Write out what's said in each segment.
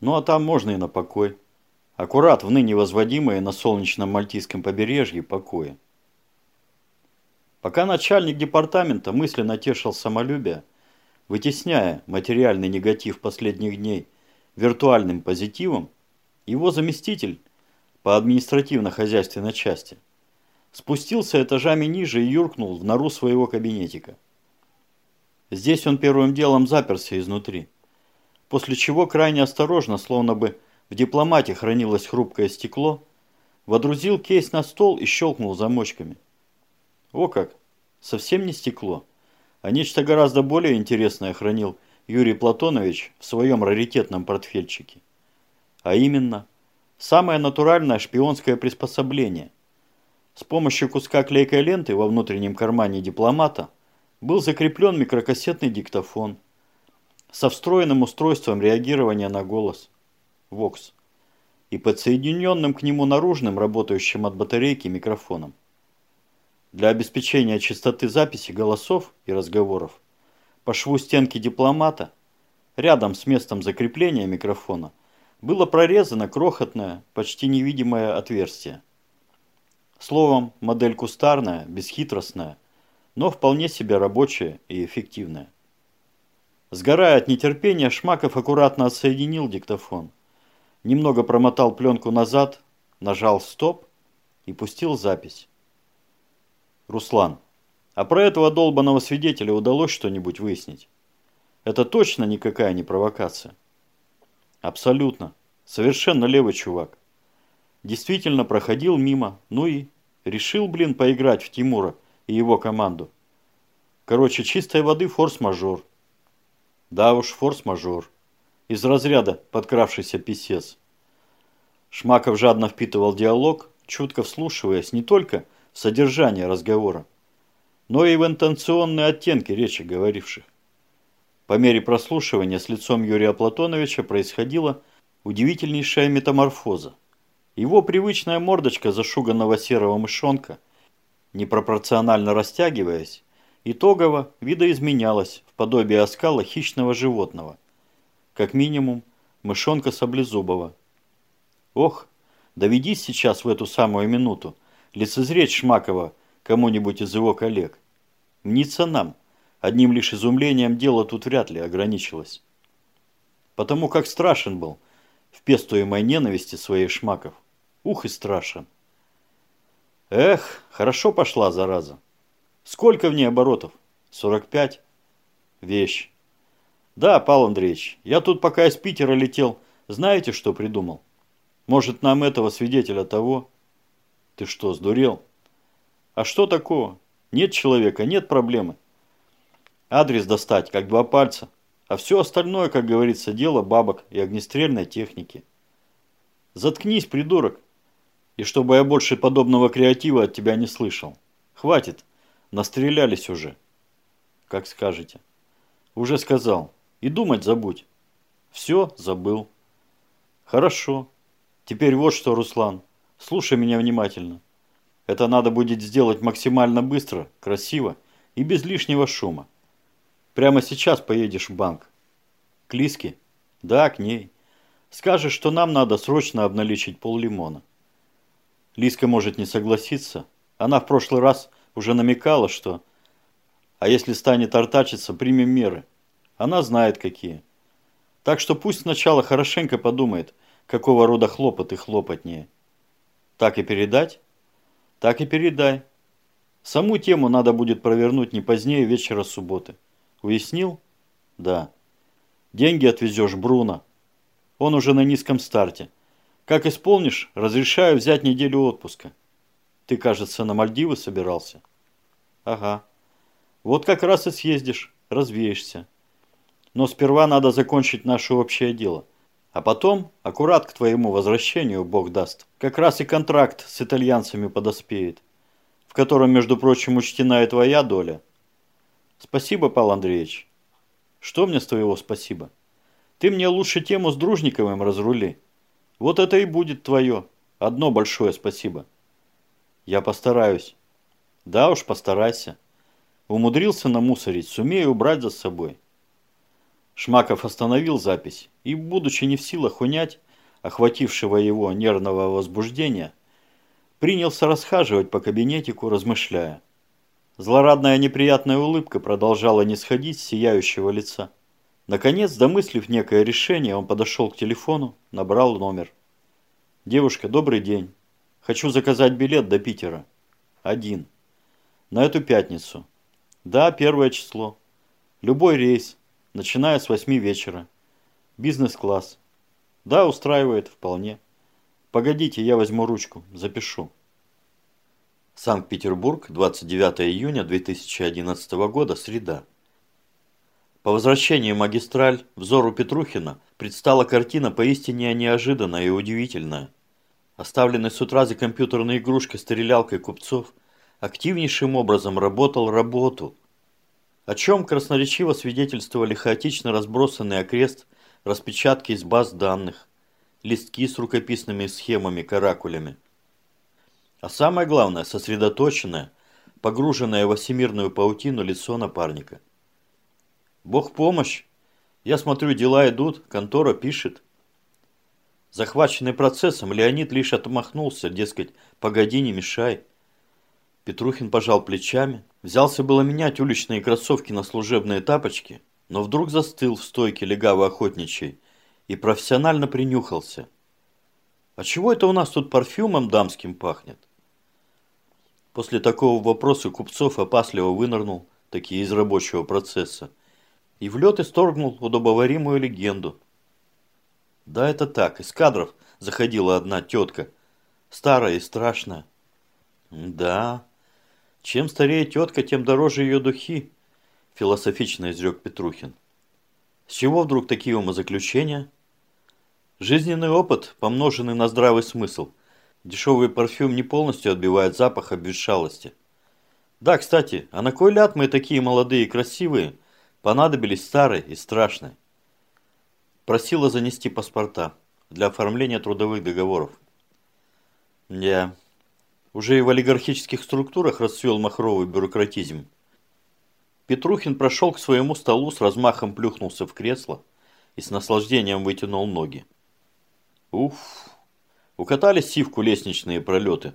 Ну а там можно и на покой. Аккурат в ныне возводимое на солнечном мальтийском побережье покое. Пока начальник департамента мысленно тешил самолюбие, вытесняя материальный негатив последних дней виртуальным позитивом, его заместитель по административно-хозяйственной части спустился этажами ниже и юркнул в нору своего кабинетика. Здесь он первым делом заперся изнутри, после чего крайне осторожно, словно бы в дипломате хранилось хрупкое стекло, водрузил кейс на стол и щелкнул замочками. О как! Совсем не стекло, а нечто гораздо более интересное хранил Юрий Платонович в своем раритетном портфельчике. А именно, самое натуральное шпионское приспособление. С помощью куска клейкой ленты во внутреннем кармане дипломата был закреплен микрокассетный диктофон со встроенным устройством реагирования на голос Vox и подсоединенным к нему наружным, работающим от батарейки микрофоном. Для обеспечения чистоты записи голосов и разговоров по шву стенки дипломата рядом с местом закрепления микрофона было прорезано крохотное, почти невидимое отверстие. Словом, модель кустарная, бесхитростная, но вполне себе рабочая и эффективная. Сгорая от нетерпения, Шмаков аккуратно отсоединил диктофон, немного промотал пленку назад, нажал «Стоп» и пустил запись. Руслан, а про этого долбанного свидетеля удалось что-нибудь выяснить? Это точно никакая не провокация? Абсолютно. Совершенно левый чувак. Действительно проходил мимо, ну и решил, блин, поиграть в Тимура и его команду. Короче, чистой воды форс-мажор. Да уж, форс-мажор. Из разряда подкравшийся писец. Шмаков жадно впитывал диалог, чутко вслушиваясь не только содержание разговора, но и в интенционные оттенки речи говоривших. По мере прослушивания с лицом Юрия Платоновича происходила удивительнейшая метаморфоза. Его привычная мордочка зашуганного серого мышонка, непропорционально растягиваясь, итогово видоизменялась в подобие оскала хищного животного, как минимум мышонка саблезубого. Ох, доведись сейчас в эту самую минуту лицезреть Шмакова кому-нибудь из его коллег. Мнится нам, одним лишь изумлением дело тут вряд ли ограничилось. Потому как страшен был в пестуемой ненависти своей Шмаков. Ух и страшен. Эх, хорошо пошла зараза. Сколько в ней оборотов? 45? Вещь. Да, Павел Андреевич, я тут пока из Питера летел, знаете, что придумал? Может, нам этого свидетеля того ты что, сдурел? А что такого? Нет человека, нет проблемы. Адрес достать, как два пальца. А все остальное, как говорится, дело бабок и огнестрельной техники. Заткнись, придурок. И чтобы я больше подобного креатива от тебя не слышал. Хватит. Настрелялись уже. Как скажете. Уже сказал. И думать забудь. Все, забыл. Хорошо. Теперь вот что, Руслан. Слушай меня внимательно. Это надо будет сделать максимально быстро, красиво и без лишнего шума. Прямо сейчас поедешь в банк. К Лиске? Да, к ней. Скажешь, что нам надо срочно обналичить пол лимона. Лиска может не согласиться. Она в прошлый раз уже намекала, что... А если станет артачиться, примем меры. Она знает какие. Так что пусть сначала хорошенько подумает, какого рода хлопоты хлопотнее. Так и передать? Так и передай. Саму тему надо будет провернуть не позднее вечера субботы. Уяснил? Да. Деньги отвезешь Бруно. Он уже на низком старте. Как исполнишь, разрешаю взять неделю отпуска. Ты, кажется, на Мальдивы собирался? Ага. Вот как раз и съездишь, развеешься. Но сперва надо закончить наше общее дело – а потом, аккурат к твоему возвращению, Бог даст, как раз и контракт с итальянцами подоспеет, в котором, между прочим, учтена и твоя доля. Спасибо, Павел Андреевич. Что мне с твоего спасибо? Ты мне лучше тему с Дружниковым разрули. Вот это и будет твое. Одно большое спасибо. Я постараюсь. Да уж, постарайся. Умудрился намусорить, сумею убрать за собой. Шмаков остановил запись и, будучи не в силах унять охватившего его нервного возбуждения, принялся расхаживать по кабинетику, размышляя. Злорадная неприятная улыбка продолжала не сходить с сияющего лица. Наконец, домыслив некое решение, он подошел к телефону, набрал номер. «Девушка, добрый день. Хочу заказать билет до Питера. Один. На эту пятницу. Да, первое число. Любой рейс, начиная с восьми вечера. Бизнес-класс. Да, устраивает вполне. Погодите, я возьму ручку, запишу». Санкт-Петербург, 29 июня 2011 года, среда. По возвращении магистраль взору Петрухина предстала картина поистине неожиданная и удивительная. Оставленный с утра за компьютерной игрушкой-стрелялкой купцов активнейшим образом работал работу, о чем красноречиво свидетельствовали хаотично разбросанный окрест распечатки из баз данных, листки с рукописными схемами-каракулями. А самое главное, сосредоточенное, погруженное во всемирную паутину лицо напарника. Бог помощь. Я смотрю, дела идут, контора пишет. Захваченный процессом, Леонид лишь отмахнулся, дескать, погоди, не мешай. Петрухин пожал плечами, взялся было менять уличные кроссовки на служебные тапочки, но вдруг застыл в стойке легавой охотничьей и профессионально принюхался. А чего это у нас тут парфюмом дамским пахнет? После такого вопроса Купцов опасливо вынырнул, такие из рабочего процесса, и в лед исторгнул удобоваримую легенду. Да, это так, из кадров заходила одна тетка, старая и страшная. Да, чем старее тетка, тем дороже ее духи, философично изрек Петрухин. С чего вдруг такие умозаключения? Жизненный опыт, помноженный на здравый смысл – Дешевый парфюм не полностью отбивает запах обветшалости. Да, кстати, а на кой ляд мы такие молодые и красивые понадобились старые и страшные? Просила занести паспорта для оформления трудовых договоров. Я уже и в олигархических структурах расцвел махровый бюрократизм. Петрухин прошел к своему столу, с размахом плюхнулся в кресло и с наслаждением вытянул ноги. Уф, Укатали сивку лестничные пролеты.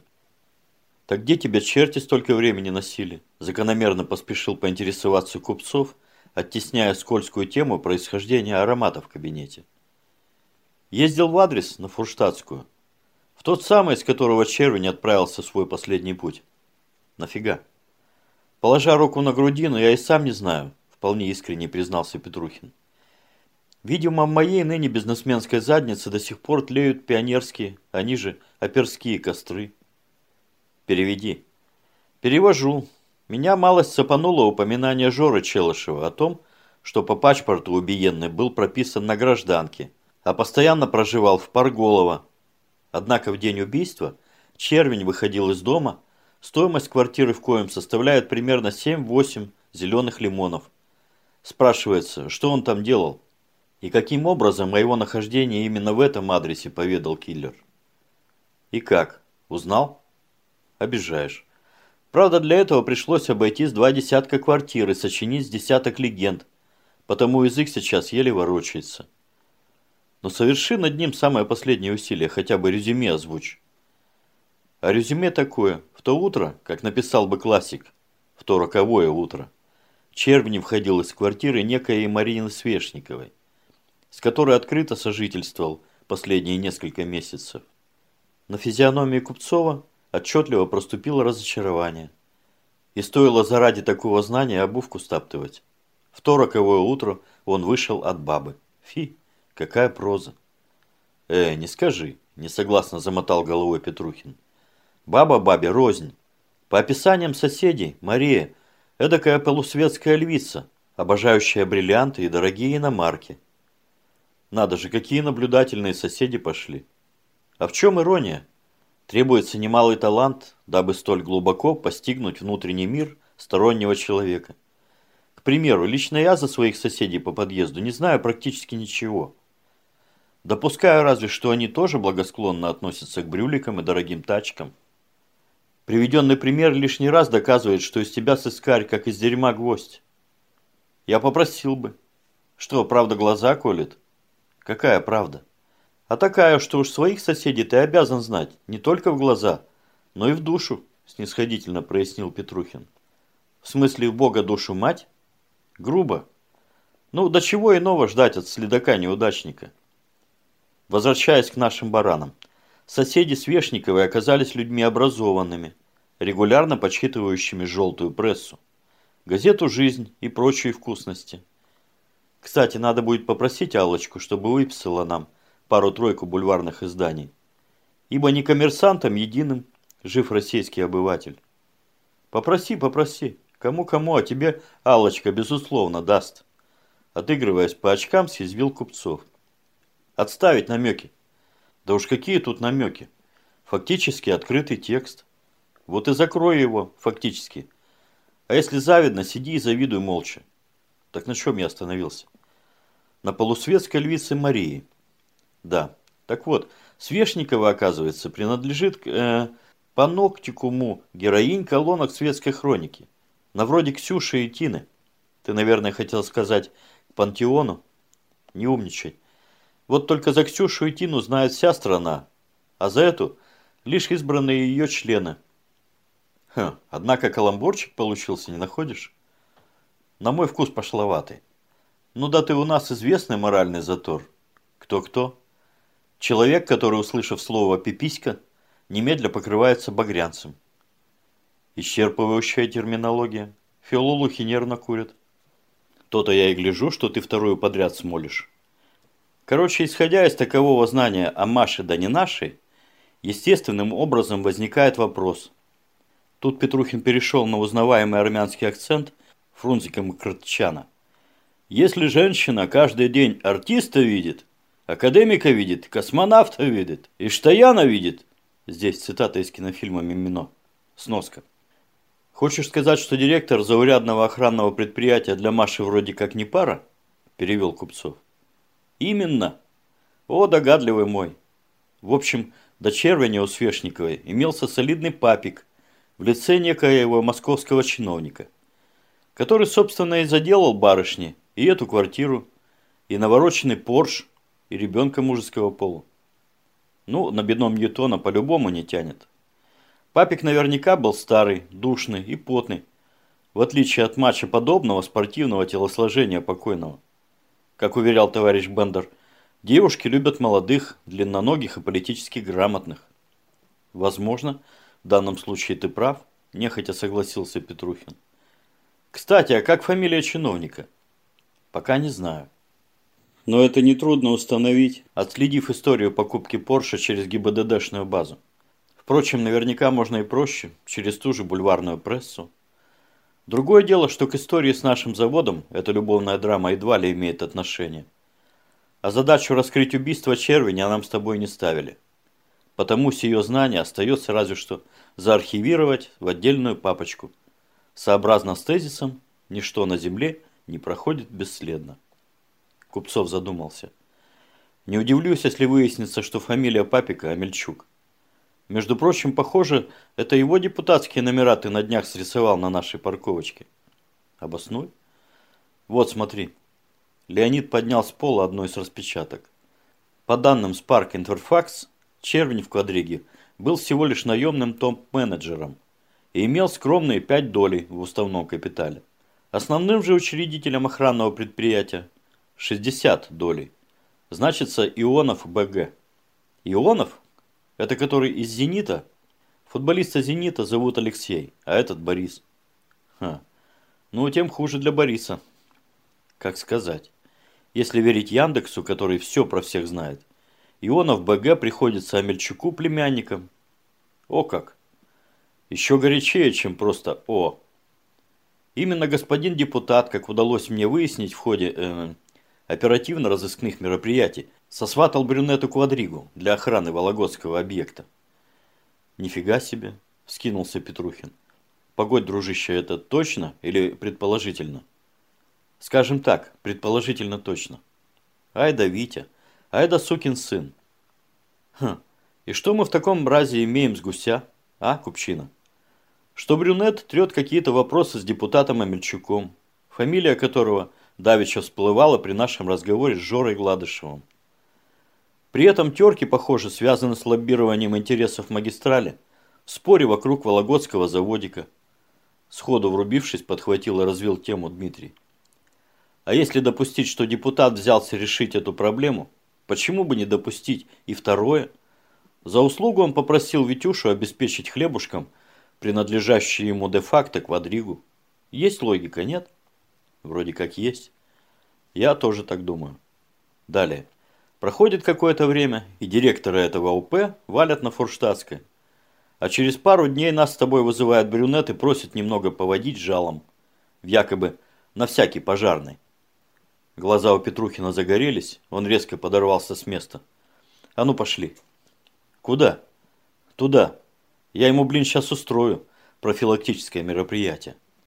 Так где тебя черти столько времени носили? Закономерно поспешил поинтересоваться купцов, оттесняя скользкую тему происхождения аромата в кабинете. Ездил в адрес на Фурштадтскую. В тот самый, с которого червень отправился в свой последний путь. Нафига? Положа руку на грудину, я и сам не знаю, вполне искренне признался Петрухин. Видимо, в моей ныне бизнесменской заднице до сих пор тлеют пионерские, они же оперские костры. Переведи. Перевожу. Меня малость цепануло упоминание Жоры Челышева о том, что по паспорту убиенный был прописан на гражданке, а постоянно проживал в Парголово. Однако в день убийства Червень выходил из дома, стоимость квартиры в коем составляет примерно 7-8 зеленых лимонов. Спрашивается, что он там делал? И каким образом о его нахождении именно в этом адресе поведал киллер? И как? Узнал? Обижаешь. Правда, для этого пришлось обойти с два десятка квартир и сочинить десяток легенд, потому язык сейчас еле ворочается. Но соверши над ним самое последнее усилие, хотя бы резюме озвучь. А резюме такое. В то утро, как написал бы классик, в то роковое утро, Червни входил из квартиры некой Марины Свешниковой с которой открыто сожительствовал последние несколько месяцев. На физиономии Купцова отчетливо проступило разочарование. И стоило заради такого знания обувку стаптывать. В то роковое утро он вышел от бабы. Фи, какая проза. Э, не скажи, несогласно замотал головой Петрухин. Баба бабе рознь. По описаниям соседей, Мария, эдакая полусветская львица, обожающая бриллианты и дорогие иномарки. Надо же, какие наблюдательные соседи пошли. А в чем ирония? Требуется немалый талант, дабы столь глубоко постигнуть внутренний мир стороннего человека. К примеру, лично я за своих соседей по подъезду не знаю практически ничего. Допускаю разве, что они тоже благосклонно относятся к брюликам и дорогим тачкам. Приведенный пример лишний раз доказывает, что из тебя сыскарь, как из дерьма гвоздь. Я попросил бы, Что, правда глаза колет? Какая правда? А такая, что уж своих соседей ты обязан знать, не только в глаза, но и в душу, снисходительно прояснил Петрухин. В смысле, в Бога душу мать? Грубо. Ну, до чего иного ждать от следака-неудачника? Возвращаясь к нашим баранам. Соседи Свешниковой оказались людьми образованными, регулярно подсчитывающими желтую прессу, газету «Жизнь» и прочие вкусности. Кстати, надо будет попросить Аллочку, чтобы выписала нам пару-тройку бульварных изданий. Ибо не коммерсантом единым жив российский обыватель. Попроси, попроси. Кому-кому, а тебе Аллочка, безусловно, даст. Отыгрываясь по очкам, съязвил купцов. Отставить намеки. Да уж какие тут намеки. Фактически открытый текст. Вот и закрой его, фактически. А если завидно, сиди и завидуй молча. Так на чем я остановился? На полусветской львице Марии. Да. Так вот, Свешникова, оказывается, принадлежит к э, паноктикуму героинь колонок светской хроники. На вроде Ксюши и Тины. Ты, наверное, хотел сказать пантеону? Не умничай. Вот только за Ксюшу и Тину знает вся страна, а за эту лишь избранные ее члены. Хм, однако каламбурчик получился, не находишь? На мой вкус пошловатый. Ну да ты у нас известный моральный затор. Кто-кто? Человек, который, услышав слово «пиписька», немедля покрывается багрянцем. Исчерпывающая терминология. Филолухи нервно курят. То-то я и гляжу, что ты вторую подряд смолишь. Короче, исходя из такового знания о Маше да не нашей, естественным образом возникает вопрос. Тут Петрухин перешел на узнаваемый армянский акцент Фрунзика Макротчана. Если женщина каждый день артиста видит, академика видит, космонавта видит, и Штаяна видит, здесь цитата из кинофильма «Мимино», сноска. Хочешь сказать, что директор заурядного охранного предприятия для Маши вроде как не пара? Перевел Купцов. Именно. О, догадливый мой. В общем, до червяня у Свешниковой имелся солидный папик в лице некоего московского чиновника, который, собственно, и заделал барышни и эту квартиру, и навороченный Порш, и ребенка мужеского пола. Ну, на бином Ньютона по-любому не тянет. Папик наверняка был старый, душный и потный, в отличие от матча подобного спортивного телосложения покойного. Как уверял товарищ Бендер, девушки любят молодых, длинноногих и политически грамотных. Возможно, в данном случае ты прав, нехотя согласился Петрухин. Кстати, а как фамилия чиновника? Пока не знаю. Но это нетрудно установить, отследив историю покупки Порше через ГИБДДшную базу. Впрочем, наверняка можно и проще, через ту же бульварную прессу. Другое дело, что к истории с нашим заводом эта любовная драма едва ли имеет отношение. А задачу раскрыть убийство Червеня нам с тобой не ставили. Потому сие знание остается разве что заархивировать в отдельную папочку. Сообразно с тезисом, ничто на земле не проходит бесследно. Купцов задумался. Не удивлюсь, если выяснится, что фамилия папика Амельчук. Между прочим, похоже, это его депутатские номера ты на днях срисовал на нашей парковочке. Обоснуй. Вот, смотри. Леонид поднял с пола одну из распечаток. По данным Spark Interfax, Червень в квадриге был всего лишь наемным топ-менеджером и имел скромные 5 долей в уставном капитале. Основным же учредителем охранного предприятия 60 долей. Значится Ионов БГ. Ионов? Это который из «Зенита»? Футболиста «Зенита» зовут Алексей, а этот Борис. Ха. Ну, тем хуже для Бориса. Как сказать. Если верить Яндексу, который все про всех знает, Ионов БГ приходится Амельчуку племянником. О как! Еще горячее, чем просто «о». Именно господин депутат, как удалось мне выяснить в ходе э, оперативно-розыскных мероприятий, Сосватал брюнету квадригу для охраны Вологодского объекта. Нифига себе, вскинулся Петрухин. Погодь, дружище, это точно или предположительно? Скажем так, предположительно точно. Ай да Витя, ай да сукин сын. Хм, и что мы в таком разе имеем с гуся, а, Купчина? Что брюнет трет какие-то вопросы с депутатом Амельчуком, фамилия которого давеча всплывала при нашем разговоре с Жорой Гладышевым. При этом терки, похоже, связаны с лоббированием интересов магистрали в споре вокруг Вологодского заводика. Сходу врубившись, подхватил и развил тему Дмитрий. А если допустить, что депутат взялся решить эту проблему, почему бы не допустить и второе? За услугу он попросил Витюшу обеспечить хлебушком принадлежащий ему де-факто квадригу. Есть логика, нет? Вроде как есть. Я тоже так думаю. Далее. Проходит какое-то время, и директора этого УП валят на Форштадтской. А через пару дней нас с тобой вызывает брюнет и просит немного поводить жалом. В якобы на всякий пожарный. Глаза у Петрухина загорелись, он резко подорвался с места. А ну пошли. Куда? Туда. Я ему, блин, сейчас устрою профилактическое мероприятие.